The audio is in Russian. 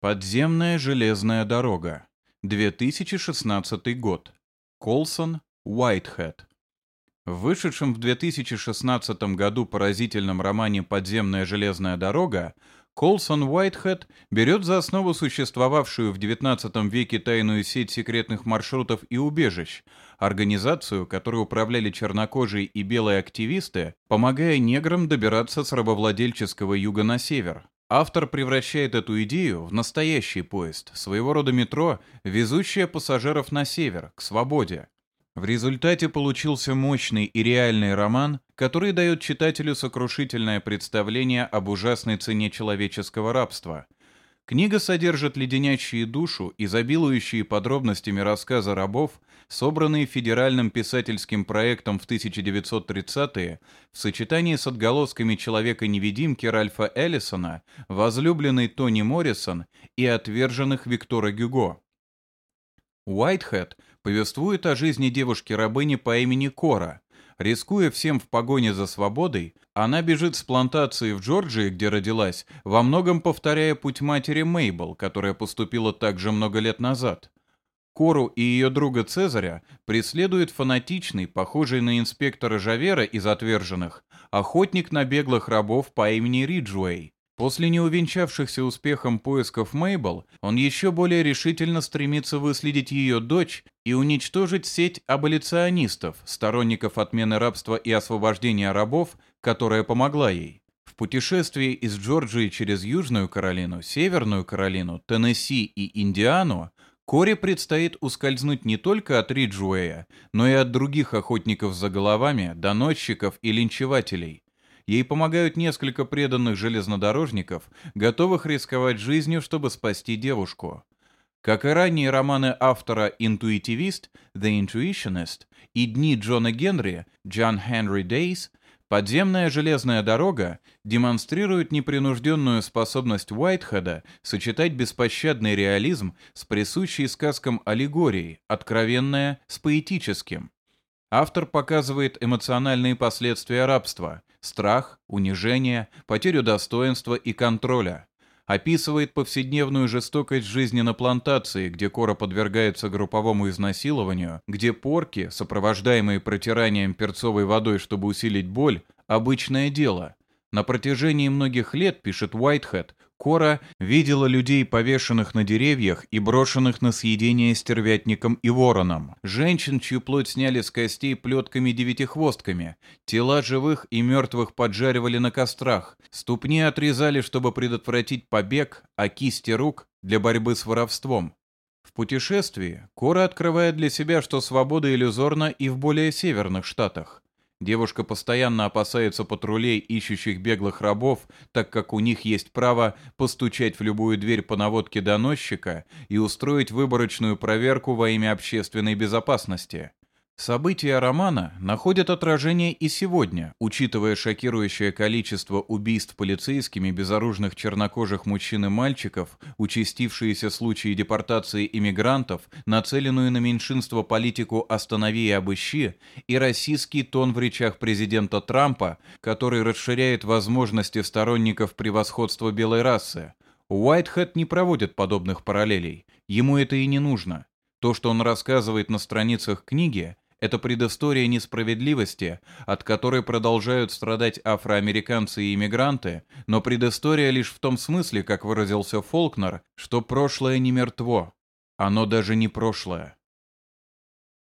Подземная железная дорога. 2016 год. Колсон, Уайтхед. В вышедшем в 2016 году поразительном романе «Подземная железная дорога» Колсон Уайтхед берет за основу существовавшую в XIX веке тайную сеть секретных маршрутов и убежищ, организацию, которой управляли чернокожие и белые активисты, помогая неграм добираться с рабовладельческого юга на север. Автор превращает эту идею в настоящий поезд, своего рода метро, везущее пассажиров на север, к свободе. В результате получился мощный и реальный роман, который дает читателю сокрушительное представление об ужасной цене человеческого рабства – Книга содержит леденящие душу, изобилующие подробностями рассказа рабов, собранные федеральным писательским проектом в 1930-е в сочетании с отголосками «Человека-невидимки» Ральфа Эллисона, возлюбленной Тони Моррисон и отверженных Виктора Гюго. Уайтхед повествует о жизни девушки-рабыни по имени Кора, Рискуя всем в погоне за свободой, она бежит с плантации в Джорджии, где родилась, во многом повторяя путь матери Мейбл, которая поступила также много лет назад. Кору и ее друга Цезаря преследует фанатичный, похожий на инспектора Жавера из «Отверженных», охотник на беглых рабов по имени Риджуэй, После неувенчавшихся успехом поисков Мейбл, он еще более решительно стремится выследить ее дочь и уничтожить сеть аболиционистов, сторонников отмены рабства и освобождения рабов, которая помогла ей. В путешествии из Джорджии через Южную Каролину, Северную Каролину, Теннесси и Индиану Кори предстоит ускользнуть не только от Риджуэя, но и от других охотников за головами, доносчиков и линчевателей – Ей помогают несколько преданных железнодорожников, готовых рисковать жизнью, чтобы спасти девушку. Как и ранние романы автора «Интуитивист» «The Intuitionist» и «Дни Джона Генри» «John Henry Days», Подземная железная дорога демонстрирует непринужденную способность Уайтхеда сочетать беспощадный реализм с присущей сказкам аллегорией, откровенное с поэтическим. Автор показывает эмоциональные последствия рабства, страх, унижение, потерю достоинства и контроля. Описывает повседневную жестокость жизни на плантации, где кора подвергается групповому изнасилованию, где порки, сопровождаемые протиранием перцовой водой, чтобы усилить боль, обычное дело. На протяжении многих лет, пишет Уайтхед, Кора видела людей, повешенных на деревьях и брошенных на съедение стервятником и вороном, женщин, чью плоть сняли с костей плетками-девятихвостками, тела живых и мертвых поджаривали на кострах, ступни отрезали, чтобы предотвратить побег, а кисти рук — для борьбы с воровством. В путешествии Кора открывает для себя, что свобода иллюзорна и в более северных штатах. Девушка постоянно опасается патрулей, ищущих беглых рабов, так как у них есть право постучать в любую дверь по наводке доносчика и устроить выборочную проверку во имя общественной безопасности. События романа находят отражение и сегодня, учитывая шокирующее количество убийств полицейскими безоружных чернокожих мужчин и мальчиков, участившиеся случаи депортации иммигрантов, нацеленную на меньшинство политику «останови и обыщи» и российский тон в речах президента Трампа, который расширяет возможности сторонников превосходства белой расы. Уайтхед не проводит подобных параллелей, ему это и не нужно. То, что он рассказывает на страницах книги – это предыстория несправедливости, от которой продолжают страдать афроамериканцы и иммигранты, но предыстория лишь в том смысле, как выразился Фолкнер, что прошлое не мертво. Оно даже не прошлое.